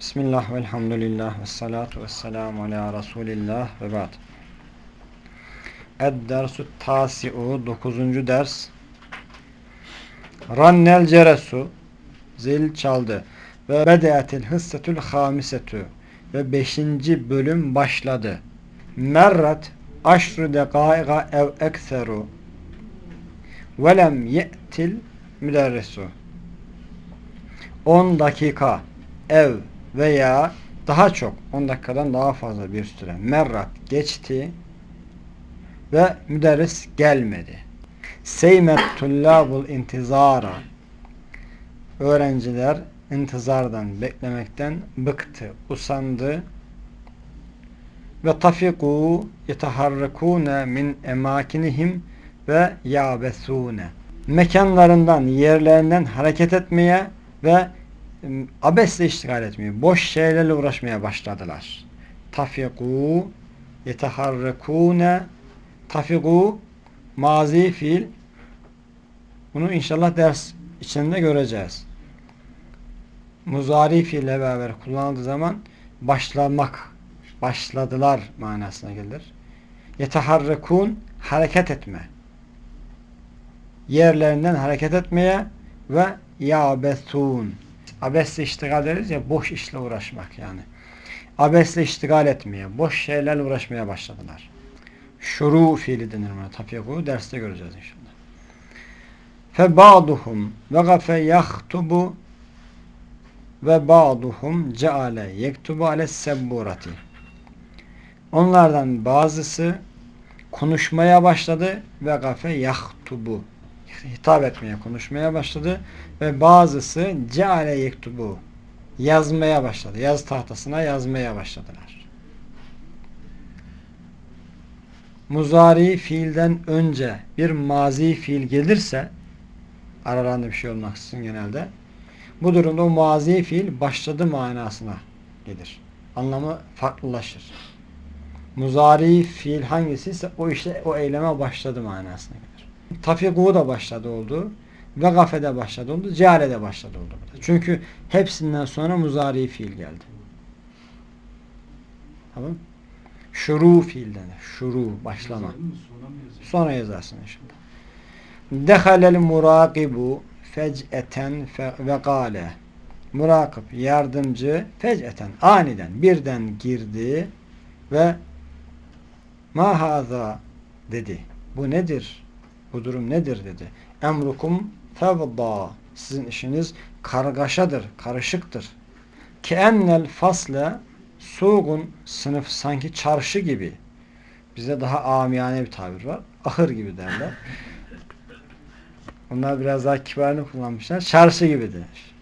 Bismillah ve elhamdülillah ve salatu ve selamu ala Resulillah ve ba'd. Ed-dersu tasi'u 9. ders Rannel ceresu zil çaldı ve bedeatil hıssetül hamisetü ve 5. bölüm başladı. Merrat aşru dekaiga ev ekseru velem ye'til müderrisu 10 dakika ev veya daha çok 10 dakikadan daha fazla bir süre merrat geçti ve müderris gelmedi. Seymet tullabul intizara. Öğrenciler intizardan beklemekten bıktı, usandı. Ve tafiku yetaharrakune min emakinihim ve yabesune mekanlarından, yerlerinden hareket etmeye ve abesle iştigal etmeye, boş şeylerle uğraşmaya başladılar. Tafiku yeteharrekune tafiku mazi fiil bunu inşallah ders içinde göreceğiz. Muzari fiille beraber kullanıldığı zaman başlamak, başladılar manasına gelir. Yeteharrekun hareket etme. Yerlerinden hareket etmeye ve yabetun abesle iştigal deriz ya boş işle uğraşmak yani. Abesle iştigal etmeye, boş şeylerle uğraşmaya başladılar. Şuru fiili denir buna. Tafiyaku derste göreceğiz inşallah. Ve gafe yahtubu ve ba'duhum ceale yektubu ale sebburati. Onlardan bazısı konuşmaya başladı ve gafe yahtubu hitap etmeye, konuşmaya başladı ve bazısı ceale yektubu yazmaya başladı. Yaz tahtasına yazmaya başladılar. Muzari fiilden önce bir mazi fiil gelirse aralarında bir şey olmaksızın genelde bu durumda o mazi fiil başladı manasına gelir. Anlamı farklılaşır. Muzari fiil hangisi ise o işte o eyleme başladı manasına gelir. Tafiku da başladı oldu. Ve gafede başladı oldu. Ceale başladı oldu. Çünkü hepsinden sonra muzari fiil geldi. Tamam Şuru fiil denir. Şuru, başlama. Sonra yazarsın inşallah. Dehalel murakibu fec'eten ve gale. Murakip, yardımcı fec'eten, aniden, birden girdi ve ma haza dedi. Bu nedir? Bu durum nedir dedi. Emrukum fevda. Sizin işiniz kargaşadır, karışıktır. Keennel fasle suğun sınıf sanki çarşı gibi. Bize daha amiyane bir tabir var. Ahır gibi derler. Onlar biraz daha kibarını kullanmışlar. Çarşı gibi denir.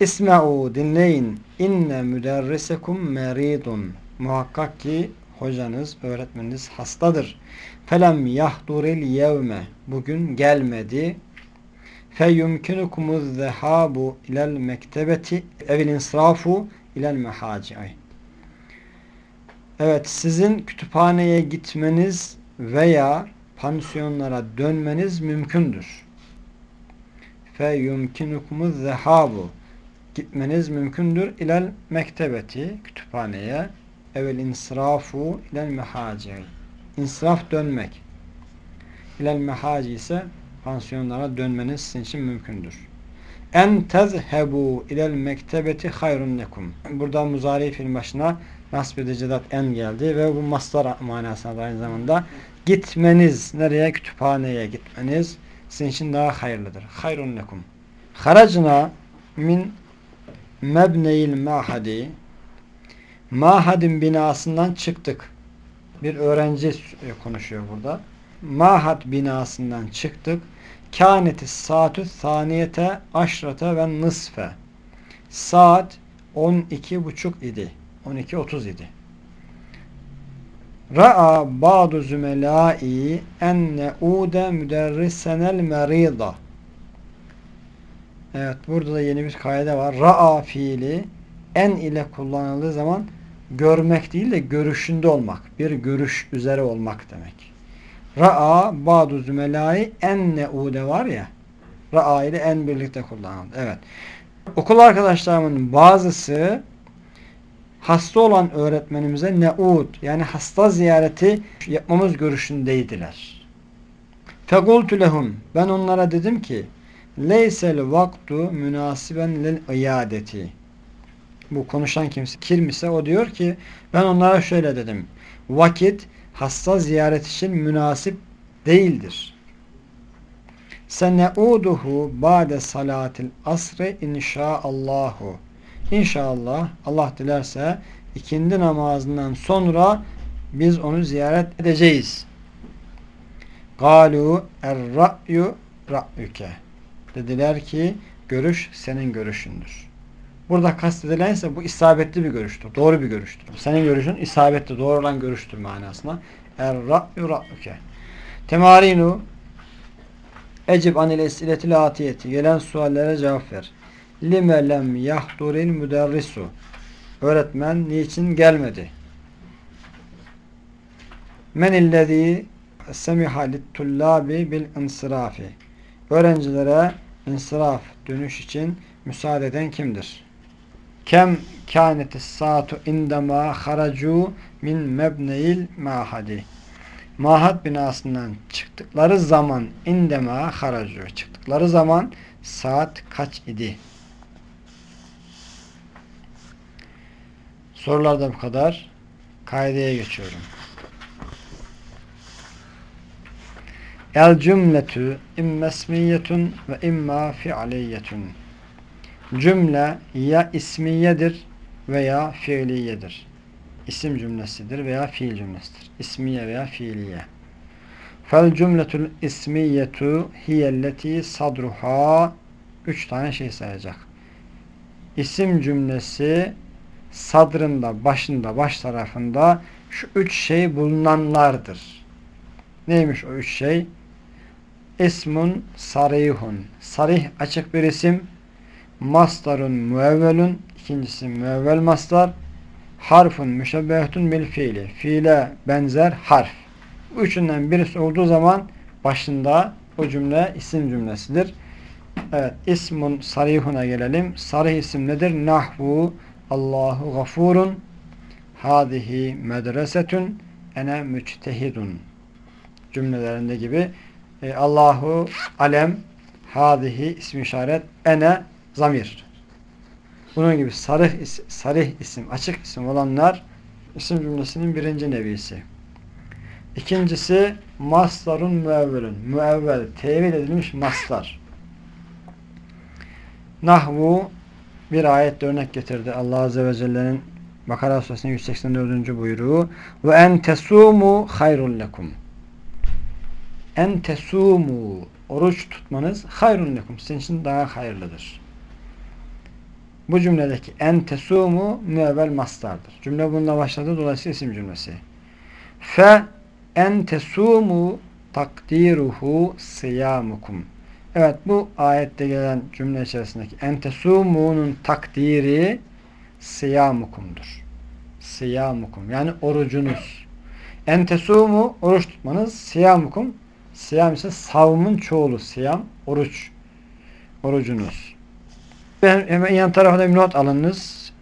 İsme'u dinleyin. İnne müderrisekum meridun. Muhakkak ki hocanız, öğretmeniniz hastadır. Felem yahduril yevme bugün gelmedi. Feyumkinukumuz zehabu ilel mektebeti evil insrafu ilel mehaci. Evet sizin kütüphaneye gitmeniz veya pansiyonlara dönmeniz mümkündür. Feyumkinukumuz zehabu gitmeniz mümkündür ilel mektebeti kütüphaneye evvel insrafu ilel mehaci insraf dönmek ilel mehaci ise pansiyonlara dönmeniz sizin için mümkündür. En tezhebu ilel mektebeti hayrun lekum. Burada muzari film başına nasb edecedat en geldi ve bu mastar manasına da aynı zamanda gitmeniz, nereye? Kütüphaneye gitmeniz sizin için daha hayırlıdır. Hayrun lekum. Haracna min mebneyil mahadi Mahad'in binasından çıktık. Bir öğrenci konuşuyor burada. Mahad binasından çıktık. Kâneti saatü saniyete aşrata ve nısfe. Saat 12 buçuk idi. 12.30 idi. Ra'a ba'du zümelâi enne ude müderrisenel merida. Evet burada da yeni bir kaide var. Ra'a fiili en ile kullanıldığı zaman görmek değil de görüşünde olmak. Bir görüş üzere olmak demek. Ra'a ba'du zümelai en neude var ya Ra'a ile en birlikte kullanıldı. Evet. Okul arkadaşlarımın bazısı hasta olan öğretmenimize ne'ud yani hasta ziyareti yapmamız görüşündeydiler. Fekultu lehum ben onlara dedim ki leysel vaktu münasiben lil iyadeti bu konuşan kimse kim ise o diyor ki ben onlara şöyle dedim vakit hasta ziyaret için münasip değildir. Seneuduhu ba'de salatil asri inşaallahu. İnşallah Allah dilerse ikindi namazından sonra biz onu ziyaret edeceğiz. Galu er-ra'yu ra'yuke. Dediler ki görüş senin görüşündür. Burada kastedilen ise bu isabetli bir görüştür. Doğru bir görüştür. Senin görüşün isabetli, doğru olan görüştür manasına. Er-ra'yu ra'yuke. Temarinu Ecib anil esiletil atiyeti. Gelen suallere cevap ver. Lime lem yahduril müderrisu. Öğretmen niçin gelmedi? Men illezî semiha littullâbi bil insirafi. Öğrencilere insiraf dönüş için müsaade eden kimdir? Kem kânetis saatu indemâ haracu min mebneil mahadi. Mahat binasından çıktıkları zaman indemâ haracu. Çıktıkları zaman saat kaç idi? Sorularda bu kadar. Kaideye geçiyorum. El cümletü immesmiyetun ve imma fi'liyetun. Cümle ya ismiyedir veya fiiliyedir. İsim cümlesidir veya fiil cümlesidir. İsmiye veya fiiliye. Fel cümletul ismiyetu hiyelleti sadruha üç tane şey sayacak. İsim cümlesi sadrında, başında, baş tarafında şu üç şey bulunanlardır. Neymiş o üç şey? İsmun sarihun. Sarih açık bir isim. Mastarun müevvelun. ikincisi müevvel mastar. Harfun müşebbehetun bil fiili. Fiile benzer harf. Üçünden birisi olduğu zaman başında o cümle isim cümlesidir. Evet. ismun sarihuna gelelim. Sarih isim nedir? Nahvu Allahu gafurun hadihi medresetun ene müçtehidun cümlelerinde gibi e, Allahu alem hadihi ismi işaret ene zamir bunun gibi sarih, sarih isim açık isim olanlar isim cümlesinin birinci nevisi İkincisi mastarun müevvelun müevvel tevil edilmiş mastar nahvu bir ayet örnek getirdi. Allah Azze ve Celle'nin Bakara Suresinin 184. buyruğu ve en tesumu hayrun lekum en tesumu oruç tutmanız hayrun lekum sizin için daha hayırlıdır. Bu cümledeki en tesumu müevvel mastardır. Cümle bununla başladı. Dolayısıyla isim cümlesi. Fe en tesumu takdiruhu siyamukum Evet bu ayette gelen cümle içerisindeki entesumu'nun takdiri siyamukumdur. Siyamukum yani orucunuz. Entesumu oruç tutmanız siyamukum siyam ise savmun çoğulu siyam oruç orucunuz. Hemen yan tarafında bir not alınız.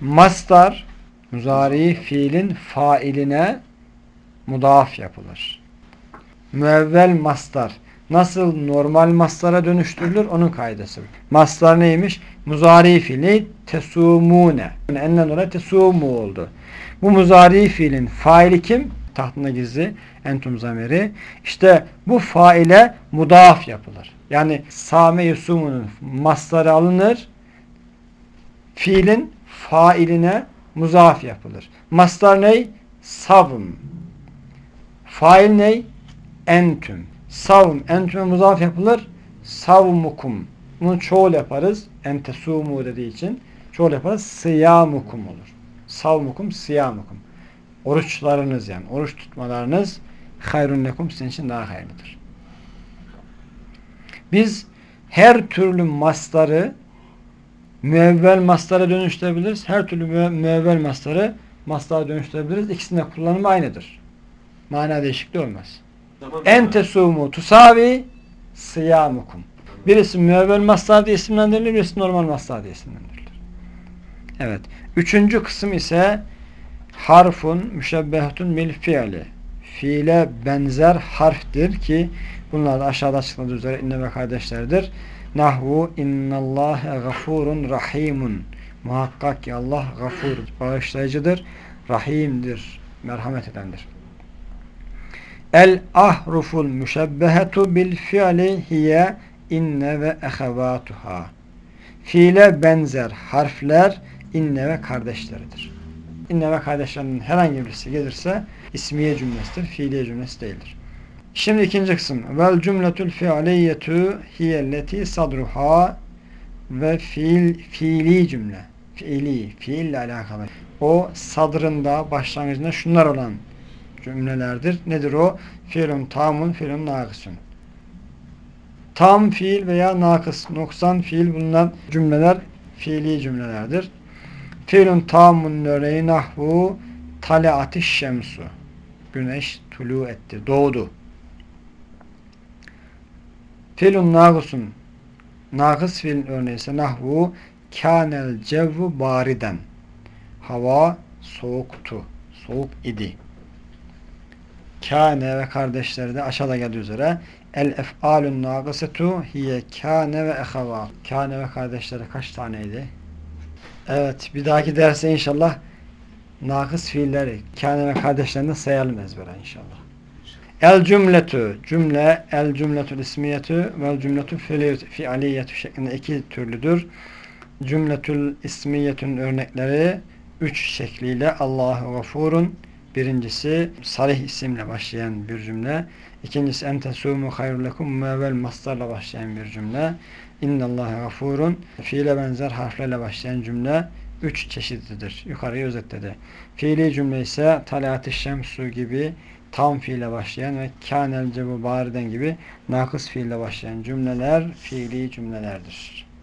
Mastar muzari fiilin failine mudaf yapılır müevvel mastar nasıl normal mastara dönüştürülür onun kaidesi. Mastar neymiş? Muzari fiili tesumune. Enden dolayı tesumu oldu. Bu muzari fiilin faili kim? Tahtında gizli entum zamiri. İşte bu faile mudaf yapılır. Yani same yusumunun mastarı alınır. Fiilin failine muzaf yapılır. Mastar ney? Savm. Fail ney? entüm. Savm, entüme muzaf yapılır. Savmukum. Bunu çoğul yaparız. Entesumu dediği için. Çoğul yaparız. Siyamukum olur. Savmukum, siyamukum. Oruçlarınız yani. Oruç tutmalarınız hayrun lekum sizin için daha hayırlıdır. Biz her türlü mastarı müevvel mastara dönüştürebiliriz. Her türlü müevvel mastarı mastara dönüştürebiliriz. İkisinin de kullanımı aynıdır. Mana değişikliği olmaz. En tesumu tusavi siyamukum. Birisi müevvel mastar diye isimlendirilir, birisi normal mastar diye isimlendirilir. Evet. Üçüncü kısım ise harfun müşebbehetun bil fiili. Fiile benzer harftir ki bunlar da aşağıda açıkladığı üzere inne ve kardeşlerdir. Nahvu innallâhe gafurun rahimun. Muhakkak ki Allah gafur, bağışlayıcıdır, rahimdir, merhamet edendir. El ahruful müşebbehetu bil fiili hiye inne ve ehevatuhâ. Fiile benzer harfler inne ve kardeşleridir. İnne kardeşlerinin herhangi birisi gelirse ismiye cümlesidir, fiiliye cümlesi değildir. Şimdi ikinci kısım. Vel cümletül fiiliyyetu hiyelleti sadruha ve fiil, fiili cümle. Fiili, fiille alakalı. O sadrında, başlangıcında şunlar olan cümlelerdir. Nedir o? Fiilun tamun, fiilun nakısun. Tam fiil veya nakıs, noksan fiil bulunan cümleler fiili cümlelerdir. Fiilun tamun örneği nahvu taleati şemsu. Güneş tulu etti, doğdu. Fiilun nagısun. Nagıs fiilin örneği ise nahvu kânel cevvu bariden. Hava soğuktu. Soğuk idi. Kâne ve kardeşleri de aşağıda geldiği üzere el ef'alun nagısetu hiye kâne ve ehava. Kâne ve kardeşleri kaç taneydi? Evet, bir dahaki derse inşallah nakıs fiilleri, kâne ve kardeşlerini sayalım ezbere inşallah. El cümletü, cümle, el cümletül ismiyetü vel cümletül fiiliyetü şeklinde iki türlüdür. Cümletül ismiyetün örnekleri üç şekliyle Allahu gafurun, birincisi sarih isimle başlayan bir cümle, ikincisi entesumu hayrul lekum mevel mastarla başlayan bir cümle, İnnallâhe gafurun, fiile benzer harflerle başlayan cümle üç çeşitlidir. Yukarıya özetledi. Fiili cümle ise talat-ı şemsu gibi tam fiile başlayan ve kânel cebu bariden gibi nakıs fiille başlayan cümleler fiili cümlelerdir.